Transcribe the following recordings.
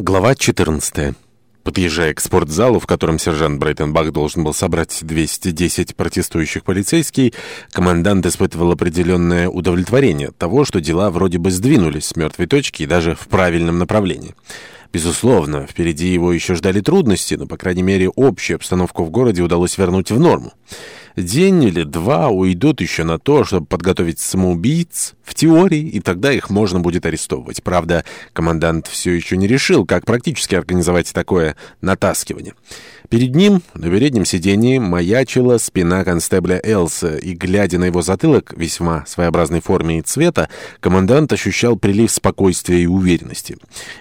Глава 14. Подъезжая к спортзалу, в котором сержант Брейтенбах должен был собрать 210 протестующих полицейских, командант испытывал определенное удовлетворение того, что дела вроде бы сдвинулись с мертвой точки и даже в правильном направлении. Безусловно, впереди его еще ждали трудности, но, по крайней мере, общую обстановку в городе удалось вернуть в норму. День или два уйдут еще на то, чтобы подготовить самоубийц в теории, и тогда их можно будет арестовывать. Правда, командант все еще не решил, как практически организовать такое натаскивание. Перед ним на переднем сидении маячила спина констебля Элса, и, глядя на его затылок, весьма своеобразной форме и цвета, командант ощущал прилив спокойствия и уверенности.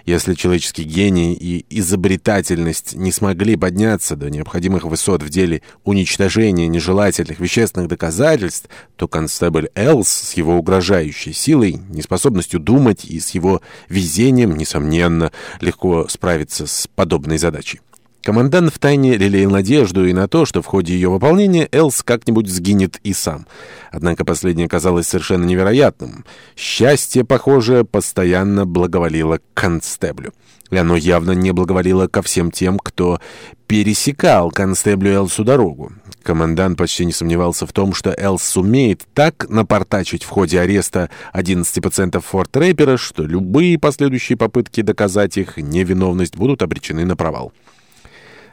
Если человеческий гений и изобретательность не смогли подняться до необходимых высот в деле уничтожения нежелательных вещественных доказательств, то констебль Элс с его угрожающей силой, неспособностью думать и с его везением, несомненно, легко справится с подобной задачей. Командант втайне лелеял надежду и на то, что в ходе ее выполнения Элс как-нибудь сгинет и сам. Однако последнее казалось совершенно невероятным. Счастье, похоже, постоянно благоволило констеблю. И оно явно не благоволило ко всем тем, кто пересекал констеблю Элсу дорогу. Командант почти не сомневался в том, что Элс сумеет так напортачить в ходе ареста 11% Форт Рэпера, что любые последующие попытки доказать их невиновность будут обречены на провал.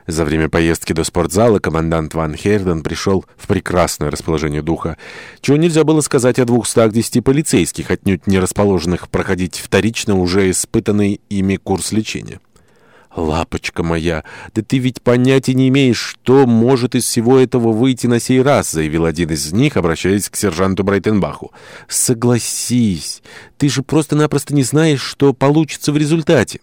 За время поездки до спортзала командант Ван Херден пришел в прекрасное расположение духа, чего нельзя было сказать о 210 полицейских, отнюдь не расположенных проходить вторично уже испытанный ими курс лечения. «Лапочка моя, да ты ведь понятия не имеешь, что может из всего этого выйти на сей раз», — заявил один из них, обращаясь к сержанту Брайтенбаху. «Согласись, ты же просто-напросто не знаешь, что получится в результате».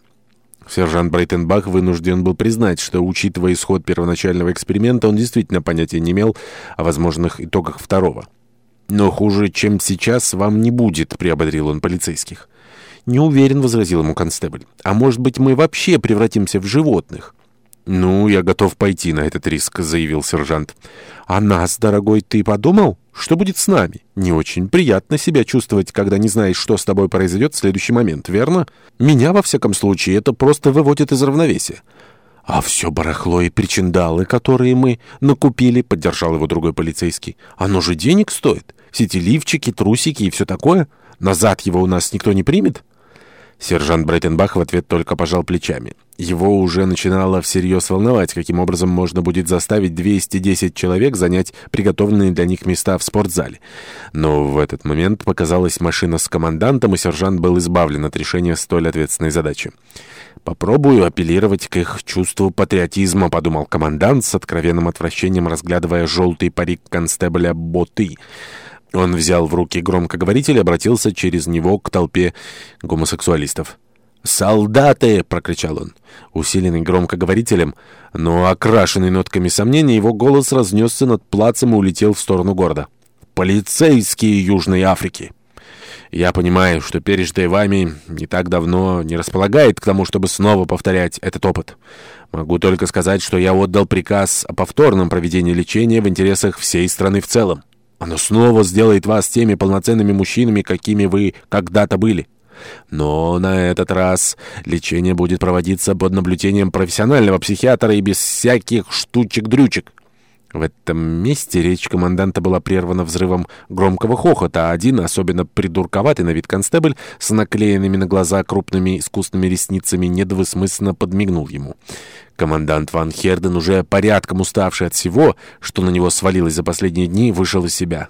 Сержант Брейтенбах вынужден был признать, что, учитывая исход первоначального эксперимента, он действительно понятия не имел о возможных итогах второго. «Но хуже, чем сейчас, вам не будет», — приободрил он полицейских. «Не уверен», — возразил ему констебль. «А может быть, мы вообще превратимся в животных?» «Ну, я готов пойти на этот риск», — заявил сержант. «А нас, дорогой, ты подумал? Что будет с нами? Не очень приятно себя чувствовать, когда не знаешь, что с тобой произойдет в следующий момент, верно? Меня, во всяком случае, это просто выводит из равновесия». «А все барахло и причиндалы, которые мы накупили», — поддержал его другой полицейский. «Оно же денег стоит. Все эти лифчики, трусики и все такое. Назад его у нас никто не примет?» Сержант Бреттенбах в ответ только пожал плечами. Его уже начинало всерьез волновать, каким образом можно будет заставить 210 человек занять приготовленные для них места в спортзале. Но в этот момент показалась машина с командантом, и сержант был избавлен от решения столь ответственной задачи. «Попробую апеллировать к их чувству патриотизма», — подумал командант с откровенным отвращением, разглядывая желтый парик констебля «Боты». Он взял в руки громкоговоритель и обратился через него к толпе гомосексуалистов. «Солдаты!» — прокричал он. Усиленный громкоговорителем, но окрашенный нотками сомнений, его голос разнесся над плацем и улетел в сторону города. «Полицейские Южной Африки!» «Я понимаю, что пережитое вами не так давно не располагает к тому, чтобы снова повторять этот опыт. Могу только сказать, что я отдал приказ о повторном проведении лечения в интересах всей страны в целом. Оно снова сделает вас теми полноценными мужчинами, какими вы когда-то были». Но на этот раз лечение будет проводиться под наблюдением профессионального психиатра и без всяких штучек-дрючек. В этом месте речь команданта была прервана взрывом громкого хохота, а один, особенно придурковатый на вид констебль, с наклеенными на глаза крупными искусными ресницами, недвусмысленно подмигнул ему. Командант Ван Херден, уже порядком уставший от всего, что на него свалилось за последние дни, вышел из себя.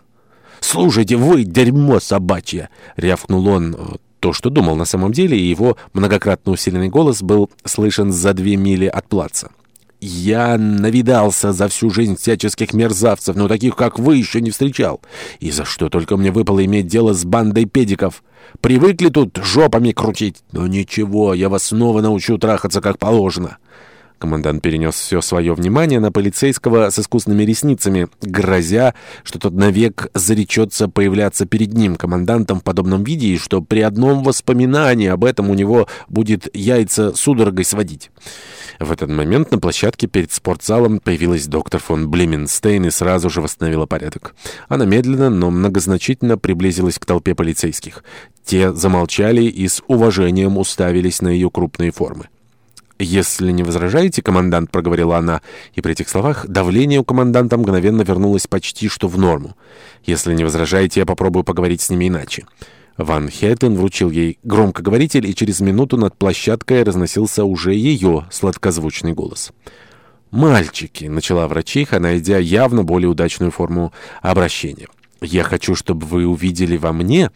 «Слушайте вы, дерьмо собачье!» — рявкнул он, то, что думал на самом деле, и его многократно усиленный голос был слышен за две мили от плаца. «Я навидался за всю жизнь всяческих мерзавцев, но таких, как вы, еще не встречал. И за что только мне выпало иметь дело с бандой педиков. Привыкли тут жопами крутить? Но ничего, я вас снова научу трахаться как положено». Командант перенес все свое внимание на полицейского с искусными ресницами, грозя, что тот навек заречется появляться перед ним, командантом в подобном виде, и что при одном воспоминании об этом у него будет яйца судорогой сводить. В этот момент на площадке перед спортзалом появилась доктор фон Блеменстейн и сразу же восстановила порядок. Она медленно, но многозначительно приблизилась к толпе полицейских. Те замолчали и с уважением уставились на ее крупные формы. «Если не возражаете, командант», — проговорила она, и при этих словах давление у команданта мгновенно вернулось почти что в норму. «Если не возражаете, я попробую поговорить с ними иначе». Ван Хейтен вручил ей громкоговоритель, и через минуту над площадкой разносился уже ее сладкозвучный голос. «Мальчики», — начала врачиха, найдя явно более удачную форму обращения. «Я хочу, чтобы вы увидели во мне...»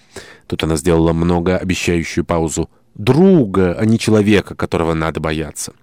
Тут она сделала многообещающую паузу друга, а не человека, которого надо бояться.